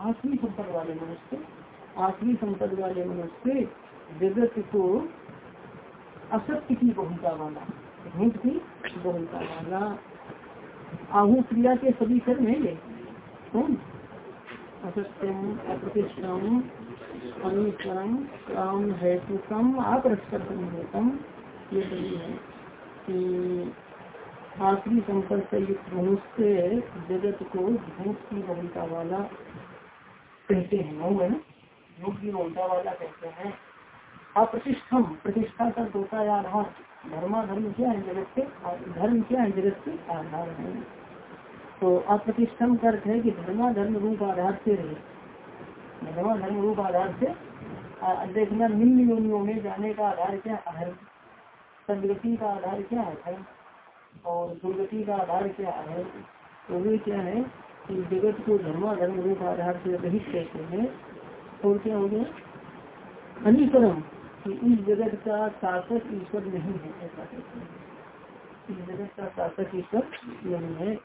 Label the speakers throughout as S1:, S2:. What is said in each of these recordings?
S1: आखिरी संपद वाले मनुष्य आखिरी संपद वाले मनुष्य जगत को असत्य की बहुलता वाला झूठ की बहुलता वाला आहू क्रिया के सभी कर्म है ये कौन असत्यम अप्रतिष्ठम अनुसरम काम हेतुकम अपरस्परम ये सभी है कि आखिरी संपर्क से युक्त मनुष्य जगत को झूठ की बहुलता वाला कहते हैं, वो है ना? की बहुलता वाला कहते हैं। अप्रतिष्ठम, प्रतिष्ठा का होता है आधार। धर्मा, धर्म क्या है जगत के? धर्म क्या है जगत के? आधार है। तो अप्रतिष्ठम का अर्थ है कि धर्मा, धर्म रूप आधार से रहे। धर्मा, धर्म रूप आधार से देखना निम्न योनियों में जाने का आधार क्या अधर्म सदगति का आधार क्या है? धर्म और दुर्गति का आधार क्या है? तो वे क्या है कि जगत को धर्मा धर्म रूप, आधार से रहित कहते हैं। और क्या हो गया? अनिकरम कि इस जगत का शासक ईश्वर नहीं है, ऐसा कहते हैं। इस जगत का शासक ईश्वर नहीं है।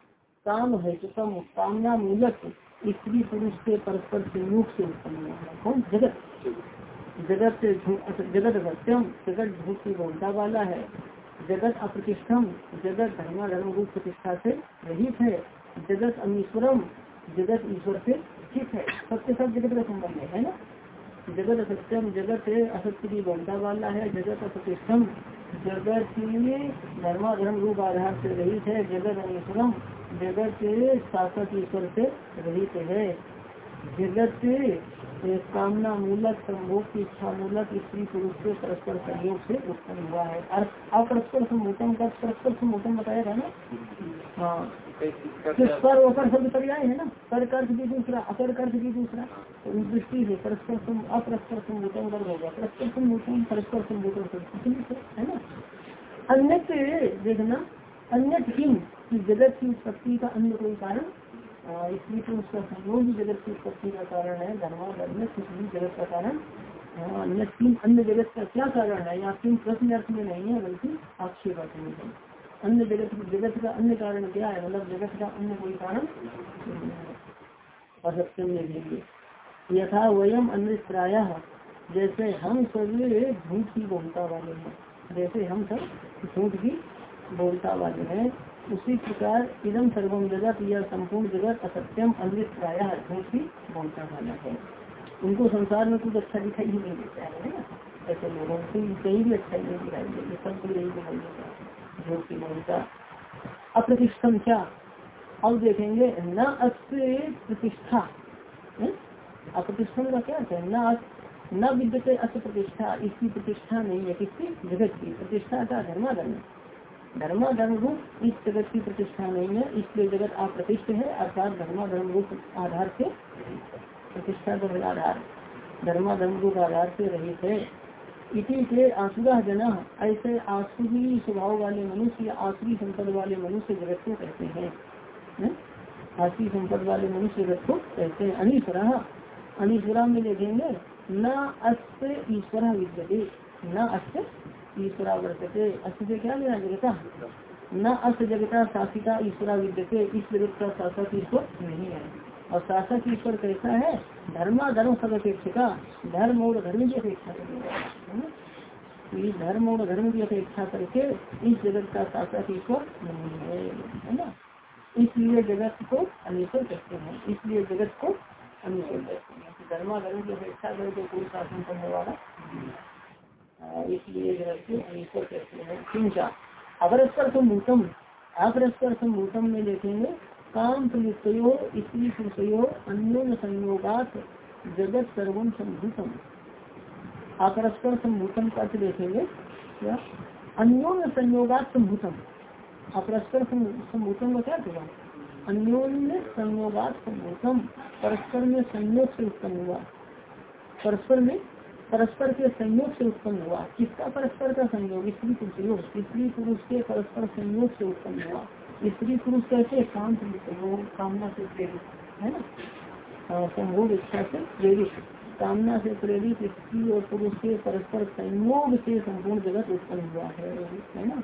S1: काम है सुतम कामना मूलक स्त्री पुरुष के परस्पर संयोग से उत्पन्न हुआ कौन? जगत। जगत जगत सत्यम, जगत झूठ की बहुलता वाला है। जगत अप्रतिष्ठम, जगत धर्मा धर्म रूप प्रतिष्ठा से रहित है, जगत अमीश्वरम, जगत ईश्वर से स्थित है। सत्य सब जगत का संबंध है ना? जगत असत्यम, जगत असत्य की बहुलता वाला है, जगत अप्रतिष्ठम, जगत धर्मा धर्म रूप आधार से रहित है, जगत अमीश्वरम, जगत शासक ईश्वर से रहित है। जगत कामना मूलक संभोग की इच्छा मूलक स्त्री पुरुष से परस्पर सहयोग से उत्पन्न हुआ है। अपरस्पर सम्भूतम का परस्पर सम्भूतम बताया था ना? हाँ। पर शब्द पर्याय है ना? पर कर्ज भी दूसरा अपर कर्ज भी दूसरा। तो उस दृष्टि से परस्पर अपरस्पर सम्भूतम कर होगा परस्पर सम्भूतम परस्पर सम्भूतम है ना? अन्य देखना अन्य जगत की उत्पत्ति का अन्य कोई कारण इसलिए तो उसका संयोग ही जगत की उत्पत्ति का कारण है, धर्मा धर्म किसी जगत का कारण अन्य तीन अन्य जगत का क्या कारण है? यहाँ तीन प्रश्न अर्थ में नहीं है, बल्कि आक्षेप अर्थ में है। अन्य जगत जगत का अन्य कारण क्या है? मतलब जगत का अन्य कोई कारण असत्यम लेंगे यथा वयम अन्य जैसे हम सभी झूठ की बहुलता वाले हैं, जैसे हम सब झूठ की बोलता वाले हैं उसी प्रकार इदम सर्वम जगत, या संपूर्ण जगत असत्यम अमृत प्राय झूठ बोलता वाला है। उनको संसार में कुछ अच्छा दिखाई ही नहीं देता है ना? ऐसे लोगों को कहीं भी अच्छा नहीं दिखाई देती सबको यही दिखाई देता झूठ की बोलता अप्रतिष्ठम क्या? अब देखेंगे, न अस्य प्रतिष्ठा। अप्रतिष्ठम का क्या है? न न विद्यते अस्य प्रतिष्ठा, इसकी प्रतिष्ठा नहीं है किसकी जगत की। प्रतिष्ठा का धर्माधर्म। धर्मा धर्म रूप इस जगत की प्रतिष्ठा नहीं है, इसलिए जगत अप्रतिष्ठ है, अर्थात धर्मा धर्म रूप आधार से प्रतिष्ठा का आधार धर्मा धर्म रूप आधार से रहित है। इसी से आसुरा जना, ऐसे आसुरी स्वभाव वाले मनुष्य आसुरी संपद वाले मनुष्य जगत को कहते हैं। आसुरी संपद वाले मनुष्य जगत को कहते हैं। अनिश्वरा अनिश्वरा में देखेंगे, न अस्त ईश्वर विद्यते, न अस्त ईश्वरा वर्तते अस्त से क्या लेना जगता? न अस्त जगता शासिता ईश्वरा विद्यते इस जगत का शासक ईश्वर नहीं है। और शासक ईश्वर कैसा है? धर्मा धर्म सब अपेक्षा धर्म और धर्म की अपेक्षा करेगा धर्म और धर्म की अपेक्षा करके इस जगत का शासक ईश्वर नहीं है। है ना? इसलिए जगत को अनिश्वर कहते हैं। इसलिए जगत को अनिश्वर कहते हैं। धर्मा धर्म की अपेक्षा करके कोई शासन करने वाला इसलिए अनिश्वर कहते हैं किंचा। में देखेंगे, काम प्रयुक्तो स्त्री पुरुषयो अन्योन संयोगात जगत सर्वम सम्भूतम अपरस्पर सम्भूतम का देखेंगे, क्या? अन्योन संयोगात सम्भूतम अपरस्पर सम्भूतम का क्या होगा अन्योन्य संयोगात सम्भूतम परस्पर में संयोग से उत्पन्न हुआ। परस्पर में परस्पर के संयोग से उत्पन्न हुआ। किसका परस्पर का संयोग? स्त्री पुरुष स्त्री पुरुष के परस्पर संयोग से उत्पन्न हुआ। स्त्री पुरुष कैसे? काम कामना से प्रेरित, है ना? संभोग इच्छा से प्रेरित। कामना से प्रेरित स्त्री और पुरुष के परस्पर संयोग से संपूर्ण जगत उत्पन्न हुआ है है ना?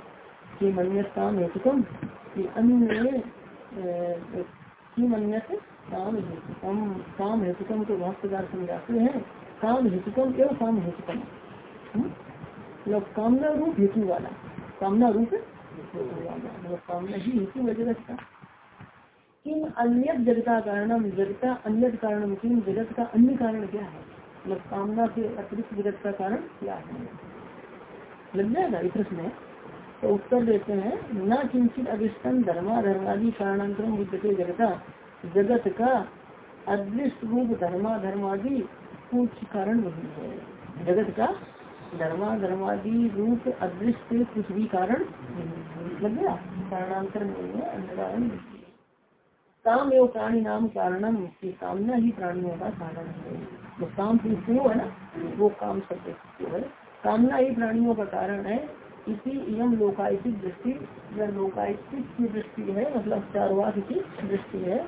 S1: कि मन्यत काम हेतुकम कि अन्य की मन्यत काम हेतुकम काम हेतुकम को भाष्यकार समझाते हैं। काम हेतुकम एवं काम हेतुकम। मतलब कामना रूप हेतु वाला। कामना रूप मतलब कामना ही हेतु है जगत का। किन अन्य जगता कारणम जगता अन्य कारणम किन जगत का अन्य कारण क्या है? मतलब कामना से अतिरिक्त जगत का कारण क्या है? लग जाएगा इस प्रश्न तो उत्तर देते हैं, न किंचित अभिष्टन धर्मा धर्मादि कारणांतरम विद्यते जगता। जगत का अदृष्ट रूप धर्मा धर्मादि कुछ कारण वही है। जगत का धर्मा धर्मादि रूप अदृष्ट कुछ भी कारण लग गया। कारणांतर नहीं है अंधकार काम एवं प्राणी नाम कारणम की कामना ही प्राणियों का कारण है। जो काम की है ना, वो काम शब्द है। कामना ही प्राणियों का कारण है। इसी यम लोकायतिक दृष्टि, या लोकायतिक की दृष्टि है मतलब चारवाक की दृष्टि है।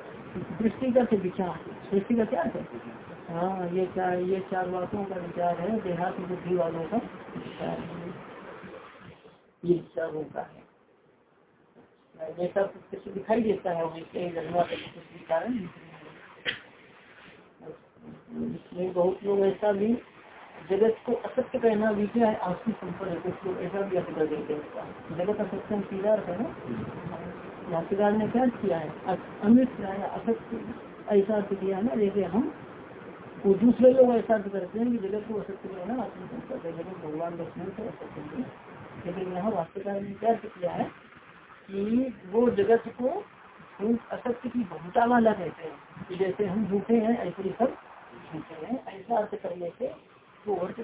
S1: दृष्टि का विचार? दृष्टि का क्या है? हाँ ये चार ये चार बातों का विचार है, देहात बुद्धि वालों का विचार है। ये विचारों का है। सब कुछ दिखाई देता है वैसे बहुत लोग ऐसा भी, जगत को असत्य कहना भी क्या है? आपसी संपर्क है, कुछ लोग ऐसा भी अर्थ कर देते हैं। जगत असत्य सीधा है ना? भाष्यकार ने क्या किया है? अमृत किया है असत्य ऐसा किया है ना, जैसे हम वो दूसरे लोग ऐसा करते हैं कि जगत को असत्य कहना आत्म संपर्क है जगत भगवान दर्शन से असत्य लेकिन यहाँ भाष्यकार ने क्या किया है कि वो जगत को असत्य की बहुता वाला कहते हैं। कि जैसे हम झूठे हैं, ऐसे ही सब झूठे हैं, ऐसा अर्थ करने से वो अर्थ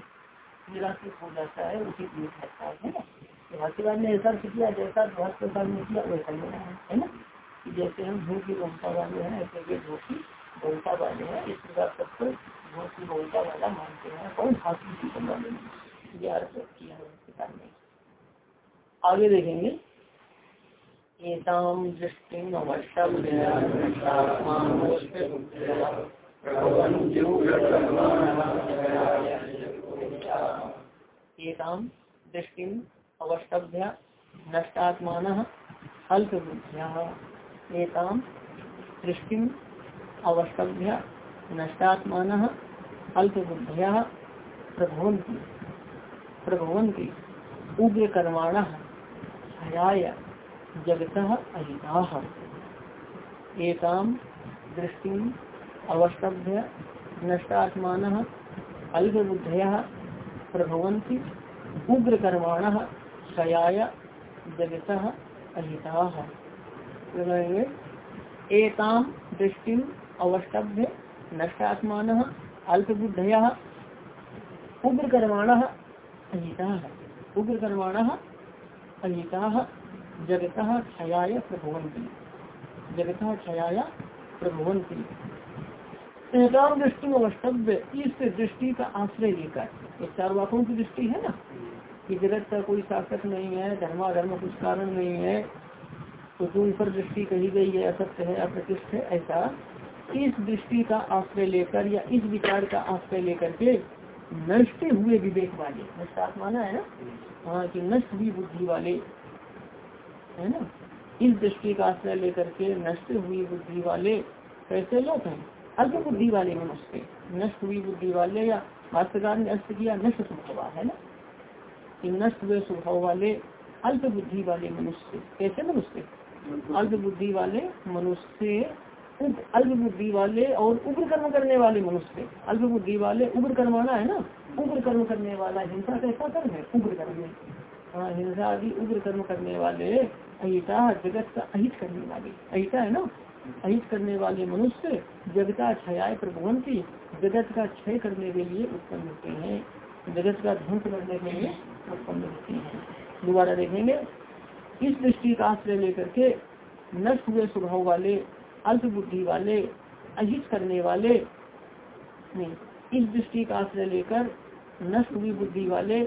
S1: निराशित हो जाता है, उसी लिए लगता है ना? तो भाष्यकार ने ऐसा अर्थ किया, जैसा भाष्यकार ने किया, वैसा ही है ना? जैसे हम झूठ की बहुता वाले हैं, ऐसे झूठ की बहुता वाले हैं इस प्रकार सबको झूठ की वाला मानते हैं। कौन हाथी की वाले ये अर्थ किया है भाष्यकार ने। आगे देखेंगे। दृष्टि दृष्टि अवस्तभ्य नष्टात्मान अल्पबुद्धिया एताम दृष्टि अवस्तभ्य नष्टात्मान अल्पबुद्धिया प्रभवंती प्रभवंती उग्र कर्माण छाया जगत अहिता। एताम दृष्टि अवस्तभ्य नष्टात्मान अल्पबुद्धया प्रभवंती उग्र कर्माण क्षयाय जगत अहिता। एताम दृष्टि अवस्तभ्य नष्टात्मान, अल्पबुद्धया उग्र कर्माण अहिता उग्र कर्माण अहिता जगत क्षयाय प्रभवंती जगत क्षयाय प्रभवंती एकाम दृष्टि अवस्तव्य इस दृष्टि का आश्रय लेकर एक चार वाकों की दृष्टि है ना? कि जगत का कोई शासक नहीं है धर्मा धर्म कुछ कारण नहीं है तो जो ऊपर दृष्टि कही गई है, असत्य है, अप्रतिष्ठ है, ऐसा इस दृष्टि का आश्रय लेकर या इस विचार का आश्रय लेकर के नष्ट हुए विवेक वाले माना है ना? हाँ कि नष्ट हुई बुद्धि वाले, है ना? इस दृष्टि का आश्रय लेकर के नष्ट हुई बुद्धि वाले कैसे लोग हैं? अल्प बुद्धि वाले मनुष्य। नष्ट हुई बुद्धि वाले या भाष्यकार ने अर्थ किया, नष्ट स्वभाव है ना? कि नष्ट हुए स्वभाव वाले, अल्प बुद्धि वाले मनुष्य। कैसे मनुष्य? अल्प बुद्धि वाले मनुष्य अल्प बुद्धि वाले और उग्र कर्म करने वाले मनुष्य अल्प बुद्धि वाले उग्र कर्माना है ना? उग्र कर्म करने वाला हिंसा कैसा कर्म है, उग्र कर्म। हाँ हिंसा आदि उग्र कर्म करने वाले, अहिता जगत का अहित करने वाले। अहिता है ना? अहित करने वाले मनुष्य जगता क्षय प्रभुवन की जगत का क्षय करने के लिए उत्पन्न होते हैं। जगत का ध्वंस करने के लिए उत्पन्न होते हैं। दोबारा देखेंगे। इस दृष्टि का आश्रय लेकर के नष्ट हुए स्वभाव वाले अल्प बुद्धि वाले, अहित करने वाले इस दृष्टि का आश्रय लेकर नष्ट हुई बुद्धि वाले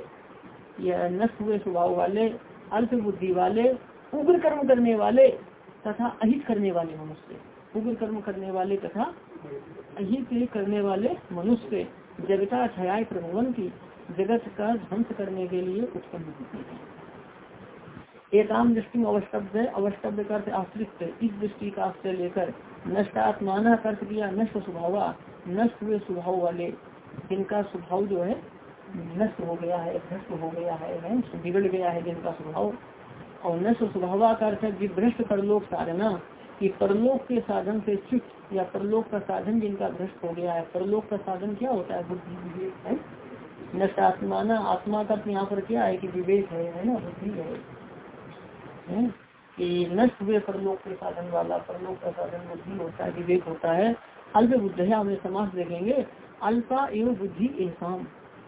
S1: या नष्ट हुए स्वभाव वाले अल्प बुद्धि वाले, उग्र कर्म करने वाले तथा अहित करने वाले मनुष्य। उग्र कर्म करने वाले तथा अहित करने वाले मनुष्य। जगता छाया प्रभवन की जगत का ध्वंस करने के लिए उत्पन्न होते हैं। एकाम दृष्टि अवस्तब्ध अवस्तब्ध कर आश्रित इस दृष्टि का आश्रय लेकर नष्ट आत्माना अर्थ किया, नष्ट स्वभाव, नष्ट हुए स्वभाव वाले। जिनका स्वभाव जो है, नष्ट हो गया है, भ्रष्ट हो गया है बिगड़ गया है जिनका स्वभाव। और नष्ट स्वभाव का अर्थ है विभ्रष्ट परलोक साधना, कि परलोक के साधन से चुप या परलोक का साधन जिनका भ्रष्ट हो गया है। परलोक का साधन क्या होता है? बुद्धि, विवेक, है? नष्ट आत्माना, आत्मा का यहाँ पर क्या है कि विवेक है ना? बुद्धि है? कि नष्ट हुए परलोक के साधन वाला परलोक का साधन बुद्धि होता है, विवेक होता है। अल्प बुद्ध हमें समाज देखेंगे। अल्पा एवं बुद्धि एसाम।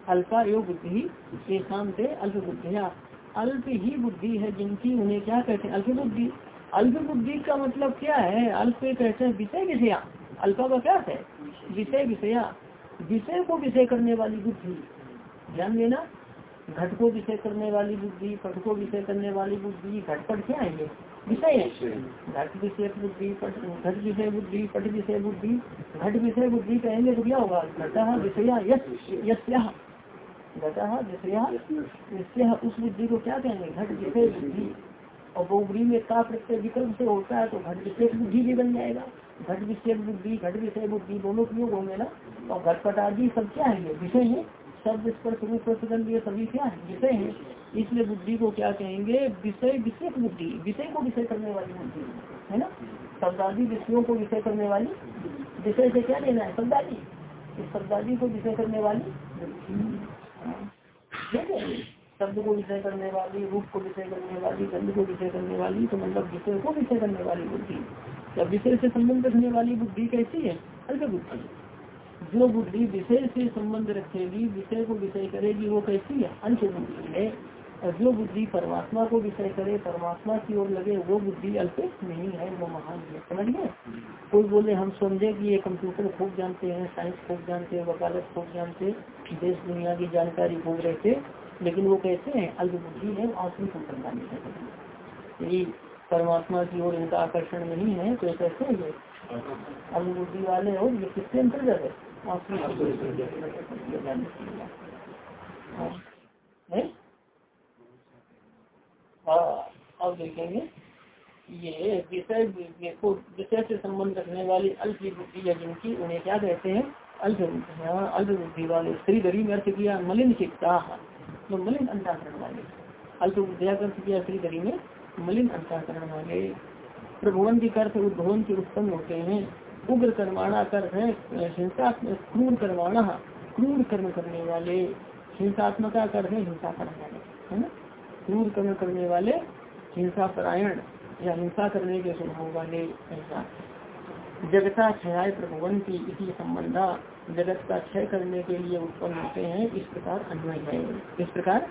S1: अल्पा एवं बुद्धि एसाम से अल्प बुद्धिया अल्प ही बुद्धि है जिनकी उन्हें क्या कहते हैं? अल्प बुद्धि। अल्प बुद्धि का मतलब क्या है? अल्प कहते हैं विषय विषया। अल्पा का क्या है? विषय विषया। विषय को विषय करने वाली बुद्धि। ध्यान देना। घट को विषय करने वाली बुद्धि पट को विषय करने वाली बुद्धि घटपट क्या है ये? विषय है। घट विषय बुद्धि घट विषय बुद्धि पट विषय बुद्धि घट विषय बुद्धि कहेंगे तो क्या होगा? घटा विषया घटा विषय उस बुद्धि को क्या कहेंगे? घट विषय बुद्धि। और बोगरी में का प्रत्यय विकल्प से होता है तो घट विषय बुद्धि भी बन जाएगा। घट विशेष बुद्धि घट विषय बुद्धि दोनों प्रयोग होंगे ना और घटपट आदि सब क्या है विषय है। शब्द स्पर्श रूप प्रसंग ये सभी क्या है? विषय है। इसलिए बुद्धि को क्या कहेंगे? विषय, विशेष बुद्धि। विषय को विषय करने वाली बुद्धि है। ना? शब्दादी विषयों को विषय करने वाली विषय से क्या लेना है? शब्दादी। इस शब्दादी को विषय करने वाली शब्द को विषय करने वाली, रूप को विषय करने वाली, गंध को विषय करने वाली तो मतलब विषय को विषय करने वाली बुद्धि। या विषय से संबंध रखने वाली बुद्धि कैसी है? अल्प बुद्धि। जो बुद्धि विषय से संबंध रखेगी, विषय को विषय करेगी, वो कैसी है? अंश बुद्धि है। और जो बुद्धि परमात्मा को विषय करे, परमात्मा की ओर लगे, वो बुद्धि अल्प नहीं है, वो महान है। समझ गए? कोई बोले, हम समझे कि ये कंप्यूटर खूब जानते हैं साइंस खूब जानते हैं, वकालत खूब जानते देश, दुनिया की जानकारी खूब रहते लेकिन वो कैसे हैं? अल्प बुद्धि है आसमी को संप्रदान यदि परमात्मा की ओर इनका आकर्षण नहीं है तो कैसे है? ये अल्प बुद्धि वाले और ये किसके अंतर्गत है? हाँ अब देखेंगे। ये विषय को विषय से संबंध रखने वाली अल्प बुद्धि या जिनकी उन्हें क्या कहते हैं? अल्प अल्प बुद्धि वाले। स्त्री गरीब अर्थ किया मलिन चित्ता। तो मलिन अंताकरण वाले। अल्प बुद्धिया अर्थ किया स्त्री गरी में मलिन अंताकरण वाले। प्रभुवन की कर्थ उद्भवन के उत्पन्न होते हैं। उग्र कर्माणा कर है हिंसा क्रूर कर्माणा क्रूर कर्म करने वाले, हिंसात्मका कर है, हिंसा करने वाले, है ना? क्रूर कर्म करने वाले, हिंसा परायण या हिंसा करने के स्वभाव वाले, ऐसा। जगता क्षय प्रभुवन की इसी संबंधा, जगत का क्षय करने के लिए उत्पन्न होते हैं, इस प्रकार अन्वय है। इस प्रकार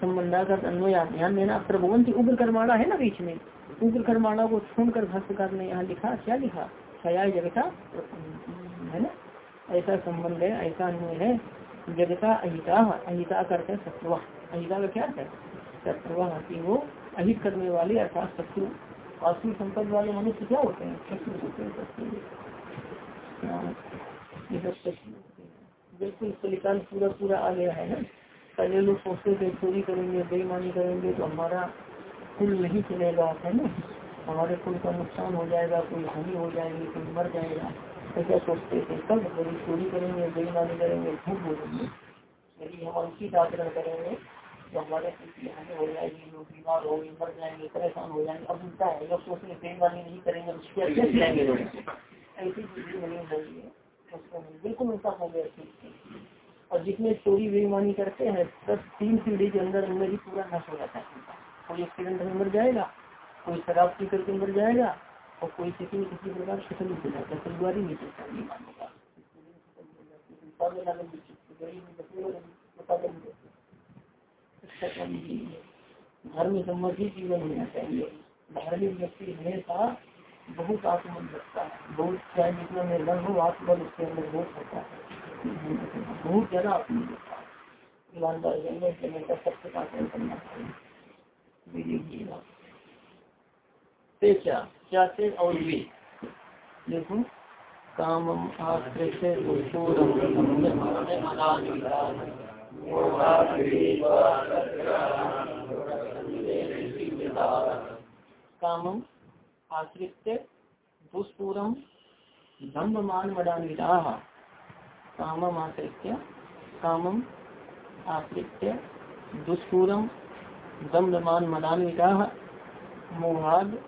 S1: संबंधा का अन्वय, ध्यान देना प्रभुवन की उग्र कर्माणा है ना बीच में? उग्र कर्माणा को छोड़कर भाष्यकार ने यहाँ लिखा, क्या लिखा? क्षय जगता है ना? ऐसा संबंध है, ऐसा अन्वय है। जगता अहिता अहिता करते शत्रुआ अहिता का क्या है? शत्रु की वो अहित करने वाले अर्थात शत्रु वास्तविक संपद वाले मनुष्य क्या होते हैं? शत्रु होते हैं, शत्रु। बिल्कुल फलिकान पूरा पूरा आ गया है ना? पहले लोग सोचते थे, चोरी करेंगे, बेईमानी करेंगे तो हमारा कुल नहीं चलेगा, है ना? हमारे कुल का नुकसान हो जाएगा, कोई हानि हो जाएगी, कोई मर जाएगा, ऐसा सोचते थे। तब यदि चोरी करेंगे, बेईमानी करेंगे, झूठ बोलेंगे। यदि हम अनुचित आचरण करेंगे तो हमारे हानि हो जाएगी, लोग बीमार हो होंगे मर जाएँगे, परेशान हो जाएँगे। अब उनका है लोग सोचते बेईमानी नहीं करेंगे उसके अच्छे जाएँगे लोग ऐसी नहीं होगी बिल्कुल उनका हो गया और जितने चोरी बेईमानी करते हैं, सब तीन पीढ़ी के अंदर अंदर ही पूरा नष्ट हो जाता है। कोई एक्सीडेंट में मर जाएगा कोई शराब पी करके मर जाएगा और कोई किसी किसी प्रकार खत्म नहीं हो जाता परिवार ही नहीं चलता धर्म सम्मति जीवन होना चाहिए। धार्मिक व्यक्ति हमेशा बहुत आत्मन रखता है बहुत चाहे जितना निर्भर हो, आत्मबल उसके अंदर बहुत होता है। बहुत ज़्यादा आत्मन रखता है ईमानदार जन्म से सबसे का करना चाहिए। क्या? क्या से और देखो कामम आश्रय कामम आश्रित मदान्विता कामम दम्भमान मदान्विता मोहाद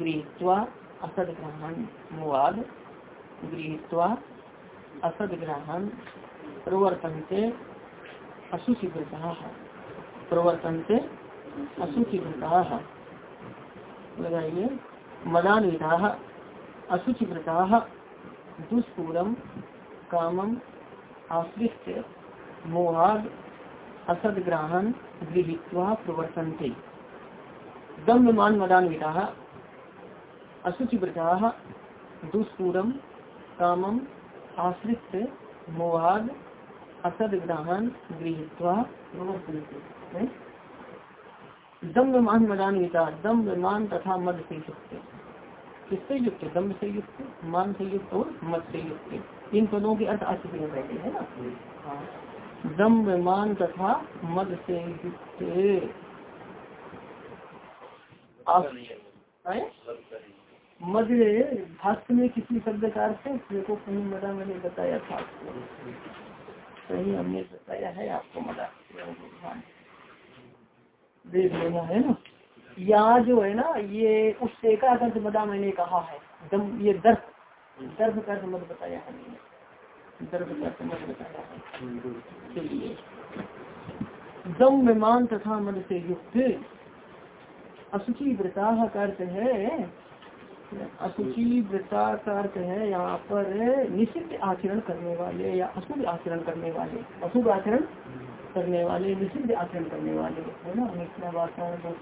S1: गृहीत्वा गृहीत्वा असदग्रहण प्रवर्तन से अशुचिवृता प्रवर्तन से अशुचिवृता लगाइए, मदान्विता अशुचिवृता दुष्पूरम कामम आश्रित मोहाद, असदग्रहण, गृहीत्वा प्रवर्तन्ते। मदान्विता अशुचिवृता दुष्पूरम कामम आश्रित मोहाद असद ग्रहण गृहत्वा दम्भ मान मदान्विता दम्भ मान तथा मद से युक्त किससे युक्त? दम्भ से युक्त मान से युक्त और मद से युक्त इन पदों के अर्थ आ चुके हैं है ना? हाँ। दम्भ मान तथा मद से युक्त मध्य भाष्य में किसी शब्द का अर्थ है देखो कहीं मदा मैंने बताया था आपको। कहीं हमने बताया है आपको मदा देख लेना है ना। यहाँ जो है ना, ये उस का अर्थ मदा मैंने कहा है। दम ये दर्द दर्द का मत बताया है मैंने। दर्द का मत बताया है। चलिए। दम विमान तथा मद से युक्त। असुचि व्रता का अर्थ है असुचि अर्थ है यहाँ पर निषिद्ध आचरण करने वाले या अशुभ आचरण करने वाले, अशुभ आचरण करने वाले निषिद्ध आचरण करने वाले, है ना? मिथ्या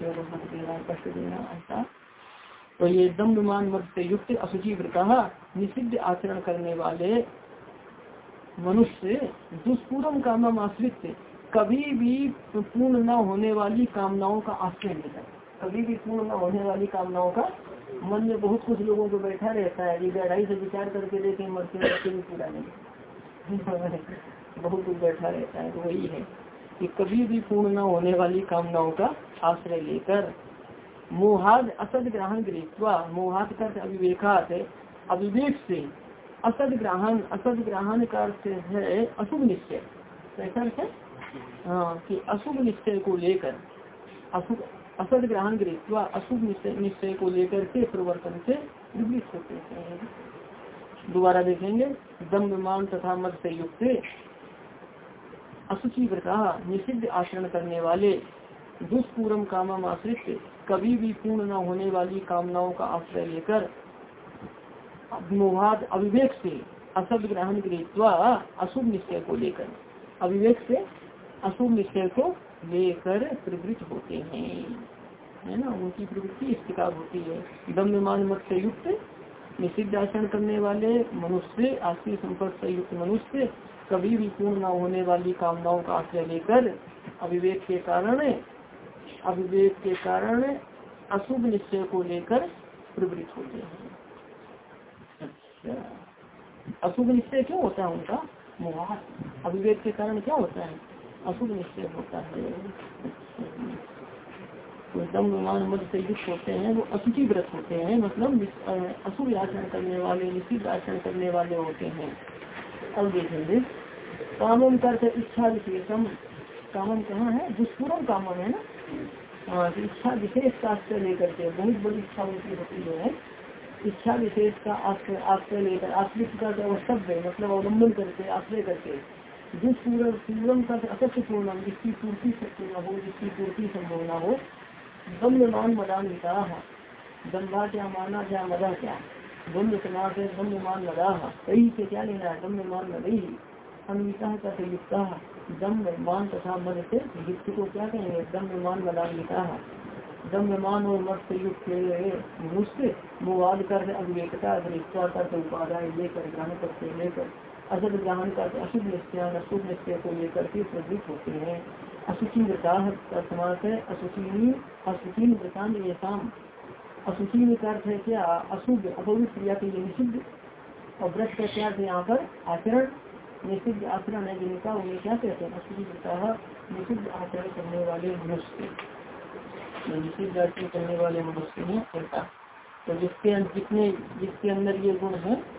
S1: मत देना कष्ट देना, ऐसा। तो ये दम विमान मत से युक्त असुचि व्रता निषिद्ध आचरण करने वाले मनुष्य दुष्पूरम कामम आश्रित, कभी भी पूर्ण न होने वाली कामनाओं का आश्रय लेकर कभी भी पूर्ण न होने वाली कामनाओं का मन में बहुत कुछ लोगों को बैठा रहता है गहराई से विचार करके देखे, मरते मरते भी पूरा नहीं बहुत कुछ बैठा रहता है तो वही है कि कभी भी पूर्ण न होने वाली कामनाओं का आश्रय लेकर मोहाद असद ग्रहण गृहत्वा मोहाद का अविवेकात अविवेक से असद ग्रहण असद ग्रहण का अर्थ है अशुभ निश्चय। कैसा है? हाँ कि अशुभ निश्चय को लेकर, अशुभ असद ग्रहण गृहत्वा अशुभ निश्चय को लेकर के प्रवर्तन से विवृत होते हैं। दोबारा देखेंगे। दम विमान तथा मद से युक्त असुचि व्रता, निषिद्ध आचरण करने वाले, दुष्पूरम कामम आश्रित, कभी भी पूर्ण न होने वाली कामनाओं का आश्रय लेकर मोहाद अविवेक से असद ग्रहण गृहत्वा अशुभ निश्चय को लेकर। अविवेक से अशुभ निश्चय को लेकर प्रवृत्त होते हैं। है ना? उनकी प्रवृत्ति इस प्रकार होती है। दम्यमान मत से युक्त, निषिद्ध आचरण करने वाले मनुष्य आश्री संपर्क से युक्त मनुष्य, कभी भी पूर्ण न होने वाली कामनाओं का आश्रय लेकर अविवेक के कारण, अविवेक के कारण अशुभ निश्चय को लेकर प्रवृत्त होते हैं। अच्छा। अशुभ निश्चय क्यों होता है उनका? मोह अविवेक के कारण क्या होता है? अशुभ निश्चय होता है। तो से युक्त होते हैं, वो अशुचि व्रत होते हैं मतलब अशुभ आचरण करने वाले, निश्चित आचरण करने वाले होते हैं। अब देखेंगे। कामम करते इच्छा विशेषम। कामम कहाँ है? दुष्पूरम कामम है ना? हाँ तो इच्छा विशेष का आश्रय लेकर के, बहुत बड़ी इच्छा उनकी होती है। इच्छा विशेष का आश्रय आश्रय लेकर, आश्रित का शब्द मतलब अवलंबन करके, आश्रय करके दुष्पूर्व पूर्वम का असत्य पूर्णम जिसकी पूर्ति सत्य न हो, जिसकी पूर्ति संभव न हो दम्भ मान मदान विता दम्भा क्या माना क्या मदा क्या द्वंद समाज है दम्भ मान मदा कई से क्या लेना है? दम्भ मान मदई अन्विता का युक्त। दम्भ मान तथा मद से युक्त को क्या कहेंगे? दम्भ मान मदान्विता दम्भ मान और मत युक्त मनुष्य मुवाद कर अविवेकता दृष्टा कर उपाध्याय लेकर, ग्रहण करते लेकर। असद ग्रहण का अशुभ निश्चय अशुभ निश्चय को लेकर के प्रवृत्त होते हैं। का समास है असुचीनी असुचीन व्रतांत ये शाम असुचीन का अर्थ है क्या? अशुभ, अपवित्र क्रिया के लिए निषिद्ध और व्रत का क्या है यहाँ पर? आचरण। निषिद्ध आचरण है जिनका उन्हें क्या कहते हैं? असुचि व्रता निषिद्ध आचरण करने वाले मनुष्य। निश्चित दर्शन करने वाले मनुष्य हैं, ऐसा। तो जिसके जितने, जिसके अंदर ये गुण है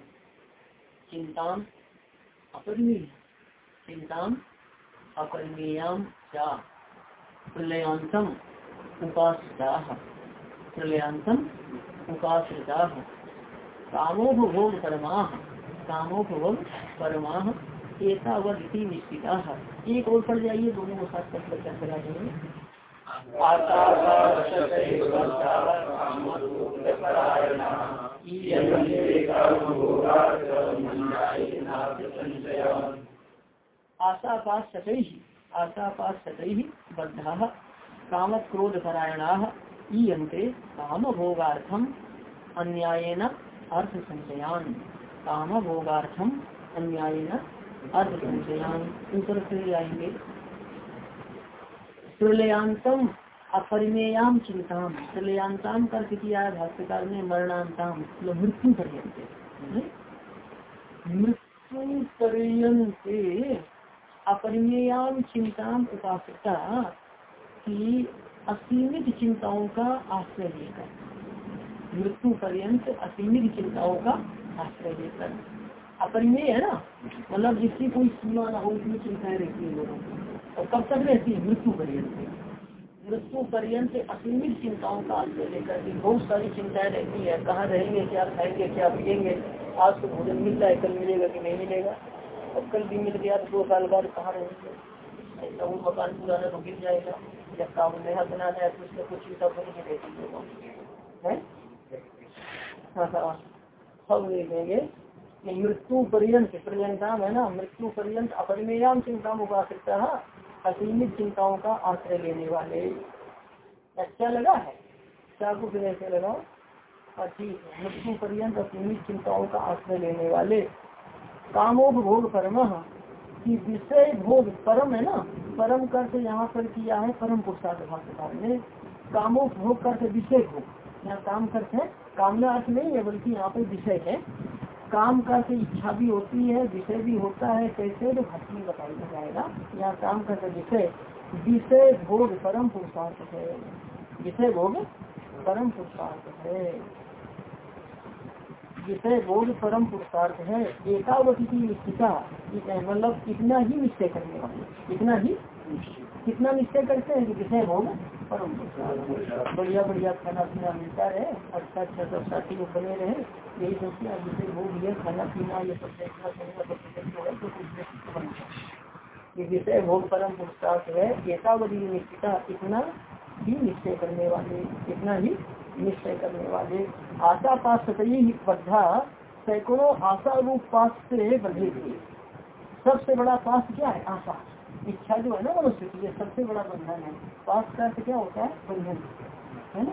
S1: चिंता अपरिमीय चिंता अपरिमेयाम क्या प्रलयांतम उपासिता प्रलयांतम उपासिता कामोपभोग परमा कामोपभोग परमा एक और पढ़ जाइए दोनों को साथ साथ करा देंगे आशापात सतै बद्धा काम क्रोध परायणा ईयते काम भोगार्थम अन्यायन काम भोगार्थम अन्यायन अर्थ संचयान इन तरफ़ से आएँगे प्रलयांतम अपरिमेयाम चिंताम प्रलयांताम कर किया है, भाष्यकार ने मरणांताम मतलब मृत्यु पर्यंत मृत्यु पर्यंत अपरिमेयाम चिंताम उपासता की असीमित चिंताओं का आश्रय लेकर। मृत्यु पर्यंत असीमित चिंताओं का आश्रय लेकर। अपरिमेय है ना? मतलब जिसकी कोई सीमा ना हो, उसमें चिंताएँ रहती है लोगों को। और कब तक रहती है। मृत्यु पर्यंत मृत्यु पर्यंत असीमित चिंताओं का आश्रय लेकर के बहुत सारी चिंताएँ रहती है। कहाँ रहेंगे, क्या खाएँगे, क्या पिएँगे? आज तो भोजन मिल रहा है, कल मिलेगा कि नहीं मिलेगा? और कल भी मिल गया तो दो साल बाद कहाँ रहेंगे? ऐसा वो मकान पुराना तो गिर जाएगा। जब काम नया बनाना है तो उसमें कुछ चिंता बनी ही रहती है? हाँ हाँ। सब देखेंगे मृत्यु पर्यंत पर्यंताम है ना, मृत्यु पर्यंत अपरिमेयाम चिंता उपासकता असीमित चिंताओं का आश्रय लेने वाले। अच्छा लगा है? कुछ ऐसे लगा ठीक है। मृत्यु पर्यंत असीमित चिंताओं का आश्रय लेने वाले। कामोपभोग परम, की विषय भोग परम है ना? परम कर यहाँ पर किया है परम पुरुषार्थ भाषाकार ने। कामोपभोग करके विषय भोग। यहाँ काम करते हैं। कामना अर्थ नहीं है, बल्कि यहाँ पर विषय है। काम का से इच्छा भी होती है, विषय भी होता है, कैसे? तो भक्ति में बताया जाएगा। यहाँ काम का विषय विषय भोग परम पुरुषार्थ है। विषय भोग परम पुरुषार्थ है। विषय भोग परम पुरुषार्थ है। एकावती की निश्चिता मतलब कितना ही निश्चय करने वाले, कितना ही कितना निश्चय करते हैं कि विषय भोग बढ़िया बढ़िया खाना पीना मिलता रहे अच्छा अच्छा सब साथी को बने रहे, यही सोचते हैं विषय भोग ये खाना पीना, ये सब देखना सुनना तो ये विषय भोग परम पुरुषार्थ है एकावधि निश्चिता इतना ही निश्चय करने वाले, इतना ही निश्चय करने वाले। आशा पास ही बद्धा, सैकड़ों आशा रूप पास से बंधे हुए। सबसे बड़ा पास क्या है? आशा। इच्छा जो है ना मनुष्य की ये सबसे बड़ा बंधन है। पास का अर्थ क्या होता है? बंधन। है ना?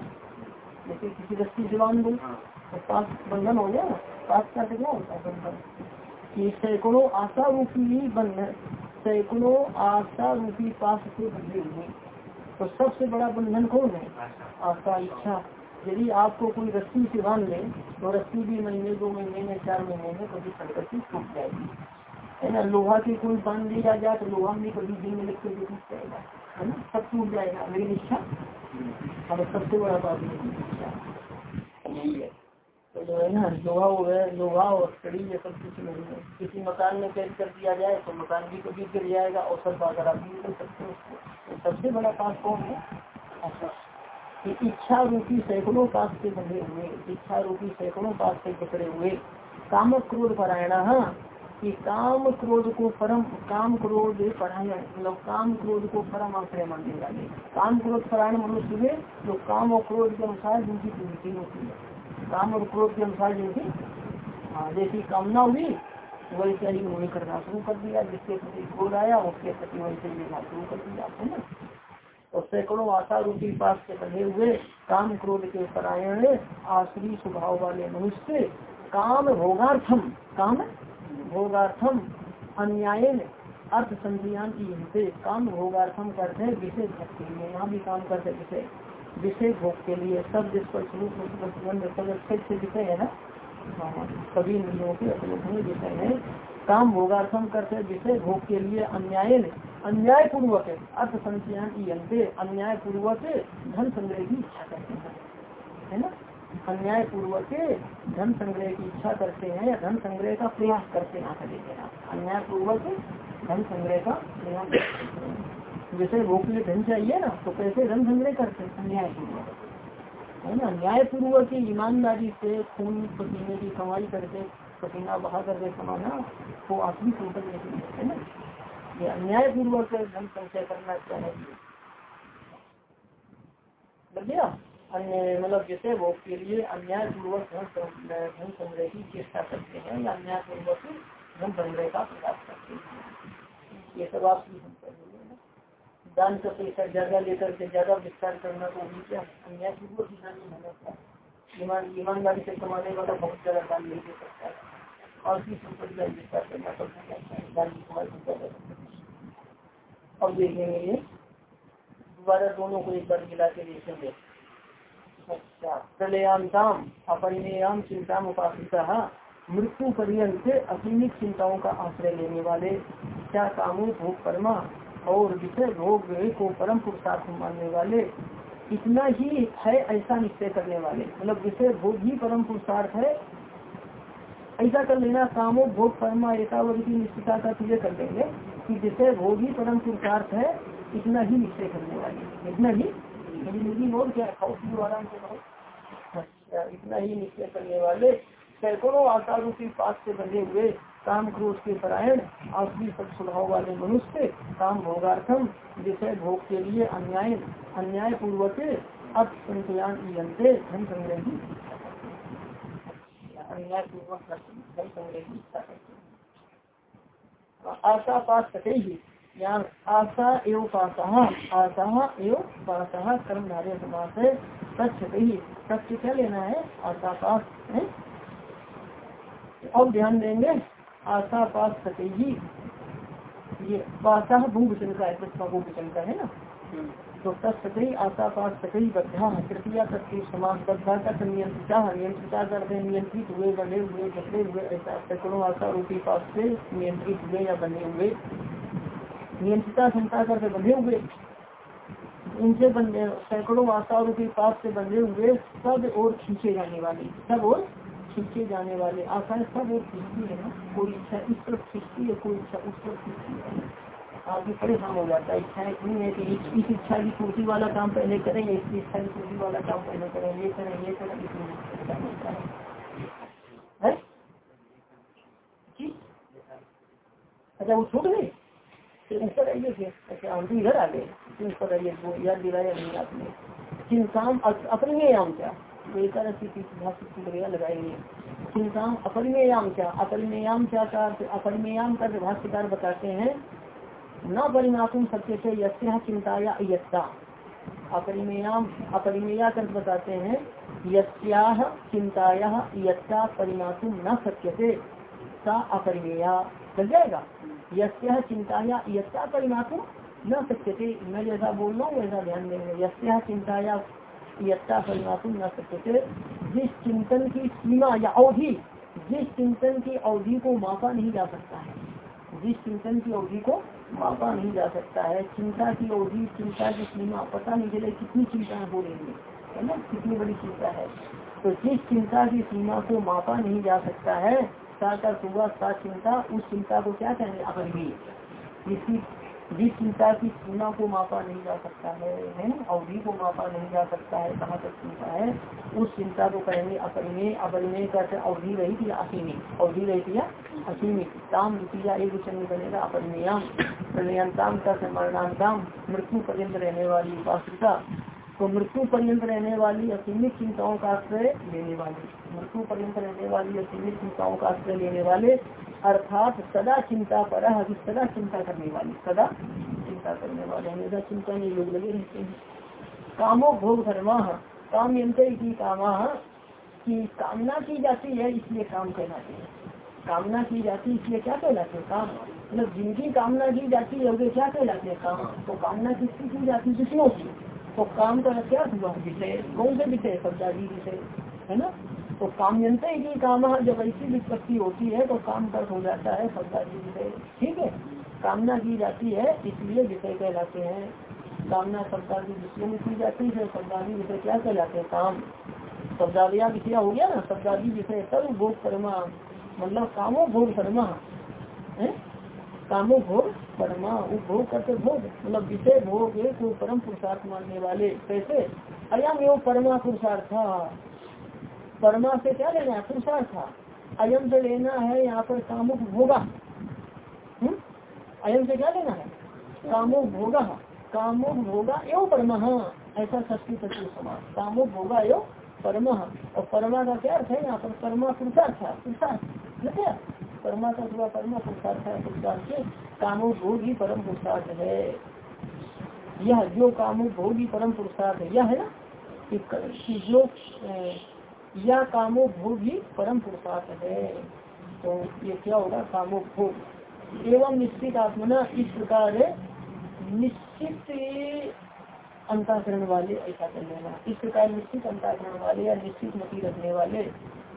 S1: जैसे किसी रस्सी जवान बोल तो पास बंधन हो गया। ना पास का अर्थ क्या होता है? बंधन। कि सैकड़ों आशा रूपी बंधन सैकड़ों आशा रूपी पास से बंधे हुए। तो सबसे बड़ा बंधन कौन है? आशा इच्छा। यदि आपको कोई रस्सी से बाँध ले तो रस्सी भी महीने दो महीने में चार महीने में कभी प्रकृति टूट जाएगी। है ना, लोहा की कोई बाँध दिया जाए तो लोहा में कभी दिन में लिख के टूट जाएगा, है ना? सब टूट जाएगा लेकिन इच्छा हमें सबसे बड़ा बात यही है। तो जो है ना, लोहा हो गया, लोहा और कड़ी ये सब कुछ नहीं है। किसी मकान में कैद कर दिया जाए तो मकान भी कभी गिर जाएगा और सब अगर आप भी सकते हो तो सबसे बड़ा पास कौन है? कि इच्छा रूपी सैकड़ों पास से बंधे हुए इच्छा रूपी सैकड़ों पास से पकड़े हुए काम क्रोध परायण कि काम क्रोध को परम, काम क्रोध पढ़ाए मतलब काम क्रोध को परम आश्रय मानने वाले। काम क्रोध परायण मनुष्य हुए जो काम और क्रोध के अनुसार जिनकी प्रवृत्ति होती है। काम और क्रोध के अनुसार जिनकी हाँ जैसी कामना हुई वैसे ही उन्होंने करना शुरू कर दिया, जिसके प्रति क्रोध आया, उसके प्रति वैसे ही लेना शुरू कर दिया, है ना? और सैकड़ों आशा रूपी पास से बने हुए काम क्रोध के परायण आश्री स्वभाव वाले मनुष्य, काम भोगार्थम, काम भोगार्थम अन्याय अर्थ संज्ञान की काम भोगार्थम करते हैं विशेष के लिए। यहाँ भी काम करते विषय। विषय भोग के लिए। सब जिस पर से विषय है ना? हाँ, सभी इंद्रियों के अपने विषय है। काम भोगार्थम करते विषय भोग के लिए अन्याय अन्याय पूर्वक अर्थ संचयन की अन्याय पूर्वक धन संग्रह की इच्छा करते हैं। है ना? अन्याय पूर्वक धन संग्रह की इच्छा करते हैं या धन संग्रह का प्रयास करते हैं अन्याय पूर्वक धन संग्रह का प्रयास जैसे भोग के लिए धन चाहिए ना तो कैसे धन संग्रह करते हैं अन्याय पूर्वक है ना? न्याय पूर्वक ईमानदारी से खून, पसीने की कमाई करके पसीना बहा करके कमाना, वो आत्मिक संकट नहीं है ना? ये अन्याय पूर्वक धन संचय करना चाहिए। अन्य मतलब जैसे वो के लिए अन्याय पूर्वक धन संग्रह की चेष्टा करते हैं, या अन्याय पूर्वक धन संग्रह का प्रयास करते हैं। ये सब आप दान का पैसा ज़्यादा लेकर के ज़्यादा विस्तार करना तो भी क्या अन्याय पूर्वक ही दान होना ईमान, ईमानदारी से कमाने वाला बहुत ज़्यादा दान नहीं दे सकता है। और भी संपत्ति का विस्तार करना पड़ता है। दान की कमाई अब देखेंगे ये दोबारा दोनों को एक बार मिला के देखेंगे। अच्छा प्रलयांताम अपरिमेयाम चिंता उपासिता, मृत्यु पर्यंत असीमित चिंताओं का आश्रय लेने वाले क्या कामो भोग परमा और विषय भोग को परम पुरुषार्थ मानने वाले इतना ही है ऐसा निश्चय करने वाले। मतलब विषय भोग ही परम पुरुषार्थ है, ऐसा कर लेना कामो, भोग, परमा एकावधि की निश्चिता का तुझे कर देंगे कि विषय भोग ही परम पुरुषार्थ है, इतना ही निश्चय करने वाले। इतना ही और क्या रखा उसी आराम से अच्छा इतना ही निश्चय करने वाले सैकड़ों आशा रूपी पास से बने हुए काम क्रोध के परायण आखिरी सब स्वभाव वाले मनुष्य, काम भोगार्थम, विषय भोग के लिए अन्याय अन्याय पूर्वक अब संतुलन धन की अन्याय पूर्वक धन की आशा पास सके ही। यहाँ आशा एवं पासा आशा एवं पासा कर्म धारे समास है सच ही सच क्या लेना है? आशा पास है? अब ध्यान देंगे, आशा पास सके ही, ये पासा भूभूषण का है प्रतिभा भूभूषण का है ना? तो तत्सकई आशा पास सकई बद्धा तृतीया तत्व समान, बद्धा का नियंत्रिता नियंत्रिता करते नियंत्रित हुए, बने हुए बदले हुए, ऐसा सैकड़ों आशा रूपी पास से नियंत्रित हुए या बने हुए। नियंत्रिता क्षमता करके बंधे हुए। इनसे बंधे, सैकड़ों आशा रूपी पाप से बंधे हुए, सब और खींचे जाने वाले, सब और खींचे जाने वाले। आशाएँ सब और खींचती है ना, कोई इच्छा इस तरफ़ खींचती है, कोई इच्छा उस तरफ़ खींचती है। आदमी परेशान हो जाता है। इच्छाएँ इतनी है कि इस इच्छा की पूर्ति वाला काम पहले करेंगे, इस इच्छा की पूर्ति वाला काम पहले करेंगे, ये करें ये करें इसमें अच्छा वो छूट ऊपर आइए फिर अच्छा हम इधर आ गए ऊपर आइए वो याद दिलाया नहीं आपने चिंताम अपरिमेयाम क्या लगाएँगे चिंताम अपरिमेयाम क्या अपरिमेयाम क्या का अपरिमेयाम का भाष्यकार बताते हैं न परिमातुम सत्य से यस्या चिंता या यत्ता अपरिमेयाम अपरिमेया कर बताते हैं यस्या चिंताया यत्ता परिमातुम न सत्य से सा अपरिमेया लग जाएगा। यस्या चिंताया यस्या परिमात्म न सकते मैं जैसा बोल रहा हूँ वैसा ध्यान देंगे यस्या चिंताया यस्या परिमात्म न सकते जिस चिंतन की सीमा या अवधि, जिस चिंतन की अवधि को मापा नहीं जा सकता है। जिस चिंतन की अवधि को मापा नहीं जा सकता है। चिंता की अवधि, चिंता की सीमा, पता नहीं चले कितनी चिंता हो रही है ना? कितनी बड़ी चिंता है। तो जिस चिंता की सीमा को मापा नहीं जा सकता है का सुबह सा चिंता, उस चिंता को क्या कहेंगे? अपरिमेय। जिसकी जिस चिंता की सीमा को मापा नहीं जा सकता है है ना? अवधि को मापा नहीं जा सकता है, कहाँ तक चिंता है? उस चिंता को कहेंगे अपरिमेय। अपरिमेय करते अवधि रही थी असीमित। अवधि रही थी असीमित। ताम द्वितीय एक में बनेगा अपरिमेयम। प्रलयंताम का मरणांताम मृत्यु पर्यंत रहने वाली उपासिका तो मृत्यु पर्यंत रहने वाली असीमित चिंताओं का आश्रय लेने वाले मृत्यु पर्यंत रहने वाली असीमित चिंताओं का आश्रय लेने वाले, अर्थात सदा चिंता पर सदा चिंता करने वाली, सदा चिंता करने वाले हमेशा चिंता में लोग लगे रहते हैं। कामो भोग धर्मा, काम यंत्र की कामा, की कामना की जाती है, इसलिए काम कहलाते हैं। कामना की जाती है, इसलिए क्या कहलाते हैं? काम। मतलब जिनकी कामना की जाती है वे क्या कहलाते हैं? काम। तो कामना किसकी की जाती है? विषयों की। तो काम का क्या हुआ? विषय, कौन से विषय शब्दादी विषय, है ना? तो काम जनता जनते की काम जब ऐसी विपत्ति होती है तो काम कर हो जाता है शब्दादी विषय। ठीक है? कामना की जाती है, इसलिए विषय कहलाते हैं। कामना शब्दादी विषय में की जाती है शब्दादी विषय क्या कहलाते हैं? काम। शब्दादिया विषय हो गया ना? शब्दादी विषय सर्व भोग कर्मा मतलब कामो भोग कर्मा, है? कामो भोग परमा उपभोग करते भोग मतलब विषय भोग को परम पुरुषार्थ मानने वाले कैसे? अयम एवं परमा पुरुषार्थ। परमा से क्या लेना है? पुरुषार्थ। अयम से लेना है, यहाँ पर कामुक भोगा हम्म? अयम से क्या लेना है? कामुक भोगा कामुक भोगा एवं परमा। ऐसा संस्कृत समाज कामुक भोगा एवं परमा। और परमा का क्या अर्थ है? यहाँ पर परमा पुरुषार्थ। पुरुषार्थ। परमा का थोड़ा परमा पुरुषार्थ है से कामो भोग ही परम पुरुषार्थ है। यह जो कामो भोग ही परम पुरुषार्थ है, यह है ना कि जो यह कामो भोग ही परम पुरुषार्थ है। तो ये क्या होगा? कामो भोग एवं निश्चित आत्मना इस प्रकार निश्चित अंताकरण वाले ऐसा कर लेना इस प्रकार निश्चित अंताकरण वाले या निश्चित मती रखने वाले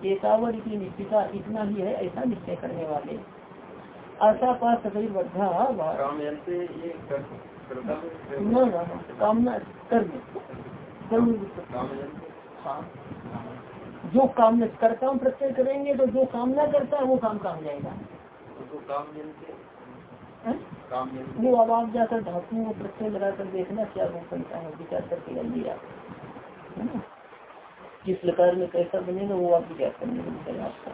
S1: एकावर की निश्चिता इतना ही है ऐसा निश्चय करने वाले। आशा पास सदैव बद्धा कामना कर्म। हाँ जो काम कर्ता प्रत्यय करेंगे तो जो कामना करता है वो काम कहा जाएगा। वो अब आप जाकर धातु को प्रत्यय लगाकर देखना क्या रूप बनता है विचार करके जाइए आप है ना? किस प्रकार में कैसा बनेगा वो आप विचार करने आपका।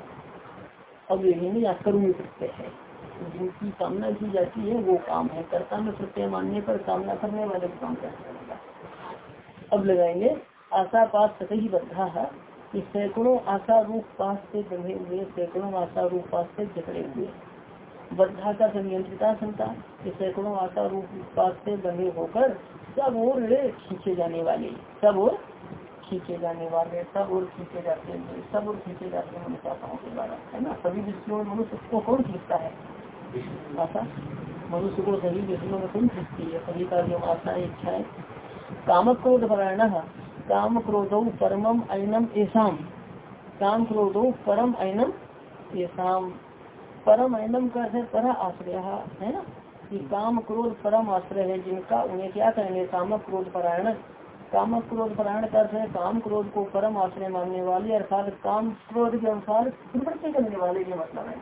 S1: अब यही नहीं, आप कर्म प्रत्यय है। जिनकी कामना की जाती है, वो काम है। कर्ता में प्रत्यय मानने पर कामना करने वाले काम करना पड़ेगा अब लगाएँगे, आशा पास सतही बद्धा है। कि सैकड़ों आशा रूप पास से बंधे हुए, सैकड़ों आशा रूप पास से जकड़े हुए। बद्धा का संयंत्रिता क्षमता कि सैकड़ों आशा रूप पास से बंधे होकर सब और खींचे जाने वाले, सब और खींचे जाने वाले, सब और खींचे जाते हैं, सब और खींचे जाते हैं मनुष्यताओं के द्वारा, है ना? सभी विषयों में मनुष्य को कौन खींचता है? आशा? मनुष्य को सभी विषयों में कौन खींचती है? सभी का जो आशा इच्छा है। काम क्रोध परायण काम क्रोधो परमम ऐनम ऐसा काम क्रोधो परम ऐनम ऐसा परम ऐनम का है पर आश्रय है ना? कि काम क्रोध परम आश्रय है जिनका, उन्हें क्या कहेंगे? कामक क्रोध परायण कामक क्रोध परायण का अर्थ काम क्रोध को परम आश्रय मानने वाले अर्थात काम क्रोध के अनुसार प्रवृत्ति करने वाले ये मतलब है।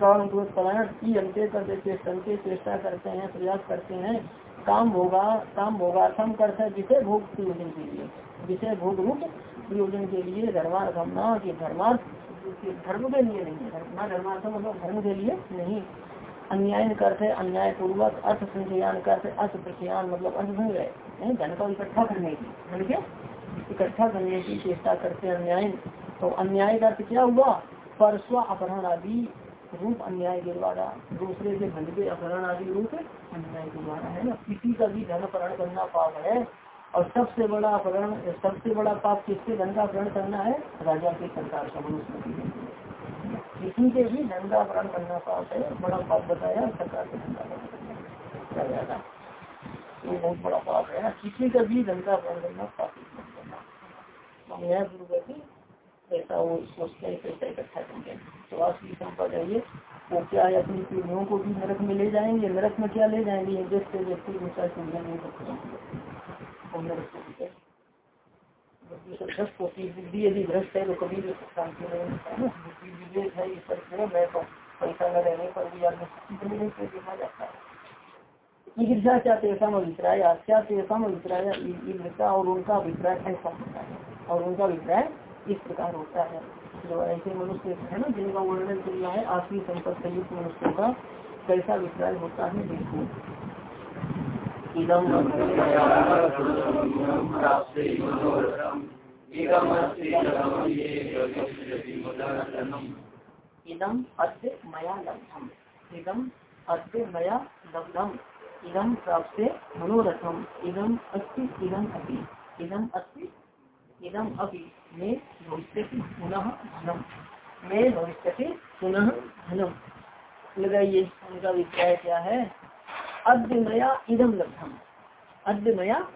S1: काम क्रोध परायण की अंत्य करते चेष्टा करते हैं, प्रयास करते हैं, काम होगा, काम होगार्थम करते हैं विषय भोग प्रयोजन के लिए विषय भोग रूप प्रयोजन के लिए धर्मार्थ हमना की धर्मार्थ धर्म के लिए नहीं है धर्मार्थ मतलब धर्म के लिए नहीं। अन्याय करते, अन्याय पूर्वक, अर्थ संचयान करते, अर्थ प्रचयान मतलब अर्थ संग्रह धन का इकट्ठा करने की धन इकट्ठा करने की चेष्टा करते अन्याय तो अन्याय का क्या हुआ? परस्व अपहरण आदि रूप अन्याय के द्वारा, दूसरे के धन के अपहरण आदि रूप अन्याय के द्वारा, है ना? किसी का भी धन अपहरण करना पाप है, और सबसे बड़ा अपहरण, सबसे बड़ा पाप किसके धन का अपहरण करना है? राजा के सरकार का मनुष्य किसी के भी धन का अपहरण करना पाप है, बड़ा पाप बताया, सरकार के धन का अपहरण राजा ये बहुत बड़ा पाप है। ना किसी का भी धन का करना पाप न्याय गुरु ऐसा वो सोचते हैं, पैसा इकट्ठा करेंगे तो आज की संपा जाइए, वो क्या है, अपनी पीढ़ियों को भी नरक में ले जाएँगे? नरक में क्या ले जाएँगे? देखते देखते ऊँचा चूल्हा नहीं बुद्धि यदि भ्रष्ट है तो कभी भी शांति नहीं बुद्धि विवेक है इस पर मैं तो पैसा न रहने पर भी आदमी देखा जाता है। ईर्षा क्या तेसम अभिप्राय? क्या तेसम अभिप्राय? ईर्षा और उनका अभिप्राय ऐसा होता है? और उनका अभिप्राय इस प्रकार होता है। जो ऐसे मनुष्य है ना जिनका वर्णन चल रहा है आखिरी संपर्क संयुक्त मनुष्यों का कैसा अभिप्राय होता है देखो। इदम अद्य मया लब्धम। इदम अद्य मया लब्धम। इदम प्राप्त मनोरथम। इदम अस्ति, इदम अपि। इदम अस्ति, इदम अपि। मे भविष्य पुनः धनम। मे भविष्य पुनः धनम। लगाइए, उनका विषय क्या है? अद्यमया इदम लब्धम। अद्यमया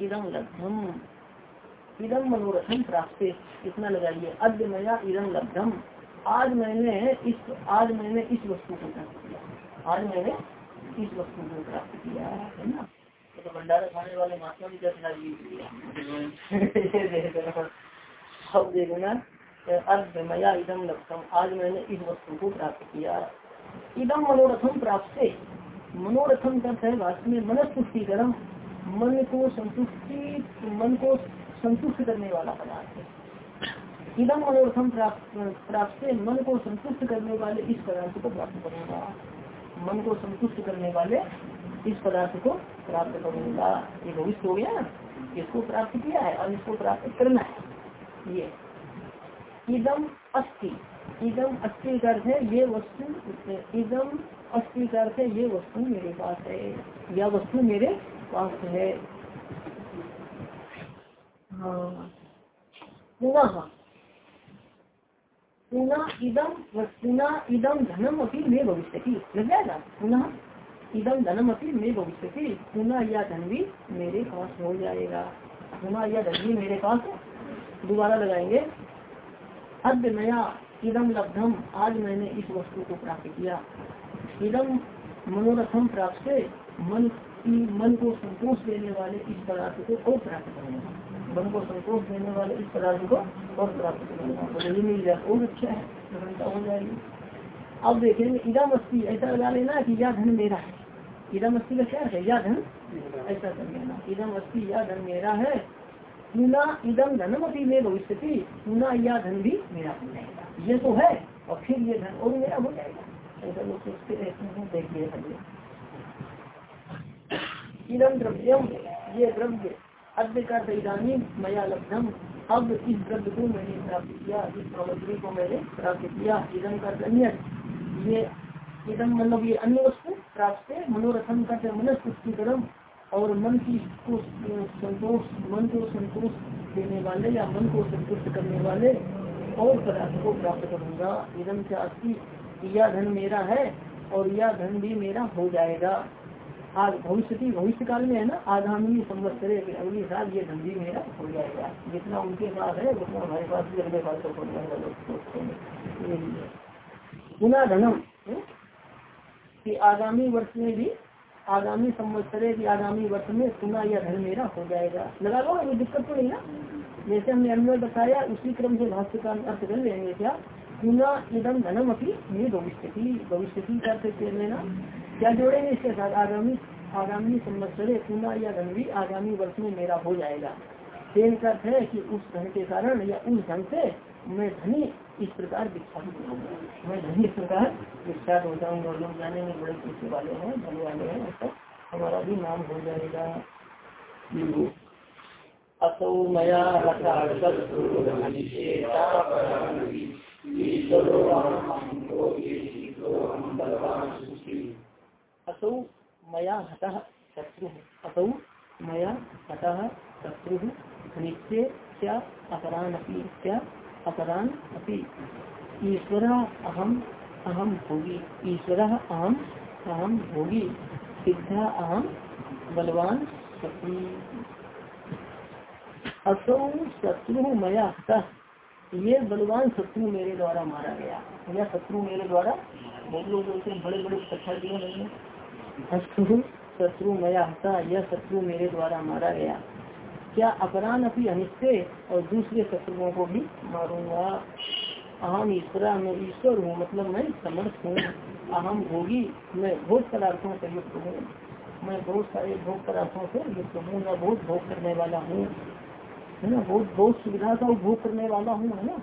S1: इदम लब्धम। इदम मनोरथम प्राप्त। इतना लगाइए अद्यमया इदम लब्धम। आज मैंने इस, आज मैंने इस वस्तु को प्राप्त किया। आज मैंने इस वस्तु को प्राप्त किया है ना। तो भंडारा खाने वाले महात्मा भी क्या अब देखना अर्ध मया इदम लक्षम आज मैंने इस वस्तु को प्राप्त किया। इदम मनोरथम प्राप्त मनोरथम करते है वास्तव में मनस्तुष्टिकरम मन को संतुष्टि मन को संतुष्ट करने वाला पदार्थ है। इदम मनोरथम प्राप्त प्राप्त से मन को संतुष्ट करने वाले इस पदार्थ को प्राप्त करूँगा। मन को संतुष्ट करने वाले इस पदार्थ को प्राप्त करूँगा। ये भविष्य हो गया ना। इसको प्राप्त किया है और इसको प्राप्त करना है। ये। इदम अस्थि इदम अस्थि अर्थ है, ये वस्तु, इदम अस्थि अर्थ है, ये वस्तु मेरे पास है। यह वस्तु मेरे पास है। हाँ। पुनः पुनः इदम पुनः इदम धनम अपनी मे भविष्य लग जाएगा पुनः इदम धनम अपनी मे भविष्य की पुनः यह धन भी मेरे पास हो जाएगा। पुनः यह धन भी मेरे पास दोबारा लगाएँगे। अद्य नया इदम लब्धम आज मैंने इस वस्तु को प्राप्त किया। इदम मनोरथम प्राप्त से मन मन को संतोष देने वाले इस पदार्थ को और प्राप्त करूँगा। मन को संतोष देने वाले इस पदार्थ को और प्राप्त करेगा तो मिल जाए और अच्छा है प्रसन्नता हो जाएगी। अब देखेंगे इदम अस्थि ऐसा लगा लेना कि यह धन मेरा है। इदम अस्थि का क्या है? यह धन ऐसा कर लेना। इदम अस्थि यह धन मेरा है। पुना इदम धनम अपनी में भविष्य पुना यह धन भी मेरा हो जाएगा। ये तो है, और फिर ये धन और मेरा हो जाएगा। ऐसा लोग सोचते रहते हैं, देखिए इदम द्रव्यम, ये द्रव्य। अद्य का इधानी मया लब्धम। अब इस द्रव्य को मैंने प्राप्त किया, इस सामग्री को मैंने प्राप्त किया इधम का अन्य ये इधम मतलब ये अन्य वस्तु प्राप्त मनोरथम का मनस्पुष्टिकरम और मन की को संतोष, मन को संतोष देने वाले या मन को संतुष्ट करने वाले और पदार्थ को प्राप्त करूँगा। इधम से अस्थि यह धन मेरा है और यह धन भी मेरा हो जाएगा। आज भविष्य भविष्य काल में है ना, आगामी संवत्सरे अगली साल ये धंधी मेरा हो जाएगा। जितना उनके पास है, उतना हमारे पास भी अगले साल तक हो जाएगा पुनः धनम कि आगामी वर्ष में भी, आगामी संवत्सरे की आगामी वर्ष में सुना यह धन मेरा हो जाएगा। लगा लो, कोई दिक्कत तो नहीं ना। जैसे हमने अन्य बताया, उसी क्रम से भाष्य का अर्थ कर लेंगे क्या? पुनः इदम धनम अपनी भविष्य की भविष्य की अर्थ लेना क्या जोड़ेंगे इसके साथ? आगामी आगामी संवत्सरे पुनः या धन भी आगामी वर्ष में मेरा हो जाएगा। का अर्थ है कि उस धन के कारण या उस धन से मैं धनी इस प्रकार विख्यात होगा मैं धनी इस प्रकार विख्यात हो जाऊँगा। लोग जाने में बड़े खुशी वाले हैं धन वाले हैं ऐसा हमारा भी नाम हो जाएगा। असौ मया असौ मया हतः शत्रु। असौ मया हतः शत्रु नित्य क्या अपरान अपी क्या अपरान अपी ईश्वर अहम अहम भोगी। ईश्वर अहम अहम भोगी। सिद्धा अहम बलवान शत्रु। असौ शत्रु मया हतः। ये बलवान शत्रु मेरे द्वारा मारा गया। यह शत्रु मेरे द्वारा बहुत लोग बड़े बड़े पत्थर दिए नहीं शत्रु शत्रु मया हता, यह शत्रु मेरे द्वारा मारा गया। क्या अपराध अपनी अनिश्चय और दूसरे शत्रुओं को भी मारूँगा? अहम ईश्वरा, मैं ईश्वर हूँ मतलब मैं समर्थ हूँ। अहम भोगी, मैं भोग पदार्थों से युक्त हूँ। मैं बहुत सारे भोग पदार्थों से युक्त हूँ, मैं बहुत भोग करने वाला हूँ। है ना? बहुत बहुत सुविधा का उपभोग करने वाला हूँ, है ना?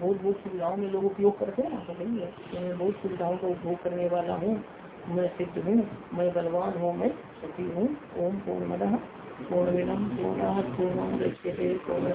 S1: बहुत बहुत सुविधाओं में लोग उपयोग करते हैं तो है। मैं बहुत सुविधाओं का उपभोग करने वाला हूँ। मैं सिद्ध हूँ, मैं बलवान हूँ, मैं सती हूँ। ओम पूर्ण मद पूर्ण पूर्ण पूर्ण